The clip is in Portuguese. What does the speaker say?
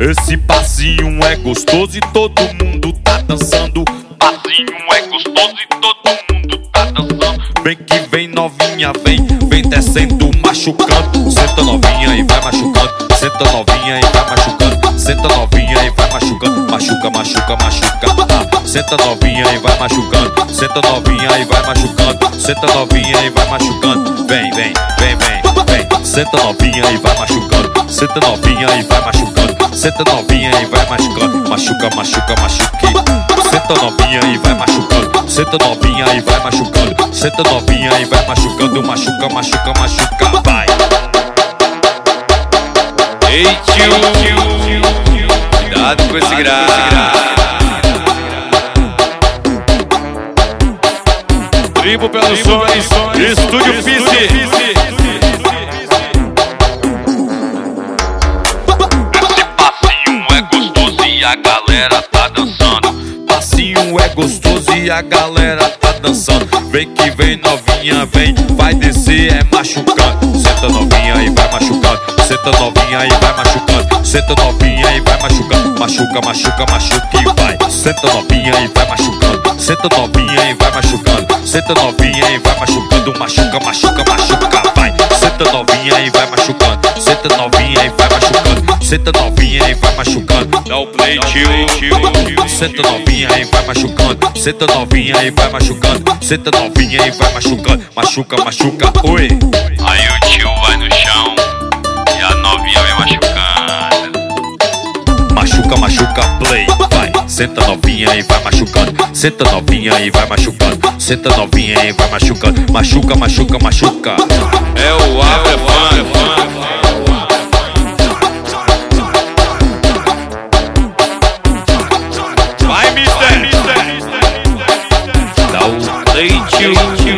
Esse passinho é gostoso e todo mundo tá dançando. Passinho é gostoso e todo mundo tá dançando. Vem que vem novinha, vem, vem descendo, machucando. Senta novinha e vai machucando. Senta novinha e vai machucando. Senta novinha e vai machucando. Machuca, machuca, machuca. Senta novinha e vai machucando. Senta novinha e vai machucando. Senta novinha e vai machucando. Vem, vem, vem, vem, vem. Senta novinha e vai machucando. Senta novinha e vai machucando. Senta novinha e vai machucando. Machuca, machuca, machuque. Senta novinha e vai machucando. Senta novinha e vai machucando. Senta novinha e vai machucando. Machuca, machuca, machuca. Vai. Ei tio, cuidado com esse grave. Tribo pelos sonhos, Estúdio a galera tá dançando. Passinho é gostoso e a galera tá dançando. Vem que vem novinha, vem, vai descer, é machucando. Senta novinha e vai machucando. Senta novinha e vai machucando. Senta novinha e vai machucando. Machuca, machuca, machuca e vai. Senta novinha e vai machucando. Senta novinha e vai machucando. Senta novinha e vai machucando. Machuca, machuca, machuca, vai. Senta novinha e vai. Senta novinha e vai machucando. Senta novinha e vai machucando. Dá o play, tio. Senta novinha e vai machucando. Senta novinha e vai machucando. Senta novinha e vai machucando. Machuca, machuca, oi. Aí o tio vai no chão e a novinha vem machucando. Machuca, machuca, play, vai. Senta novinha e vai machucando. Senta novinha e vai machucando. Senta novinha e vai machucando. Machuca, machuca, machuca. É o Abre Vai, mister. Dá o Play, tio.